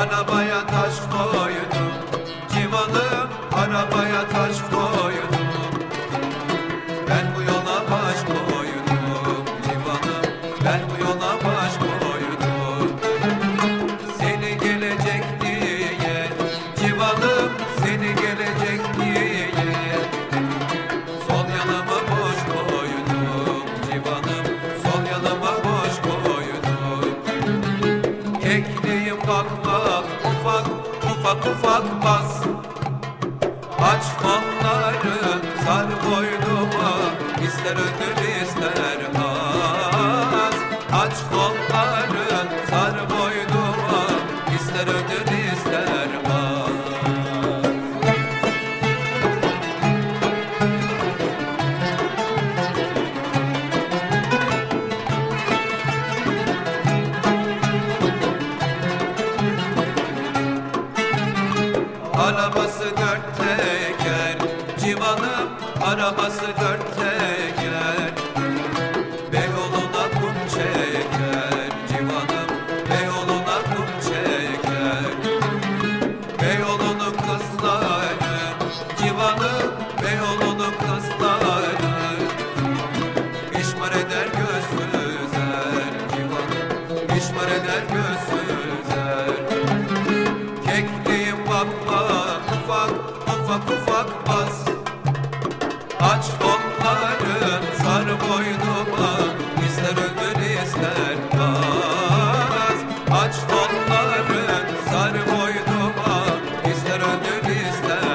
arabaya taş koydum. Civanım arabaya taş koydum. ufak ufak bas. Aç kolları sar boynuma. İster ödül ister arabası dört teker Civanım arabası dört teker ufak ufak bas. Aç kolları sar boynuma. İster öldür ister bas Aç kolları sar boynuma. İster öldür ister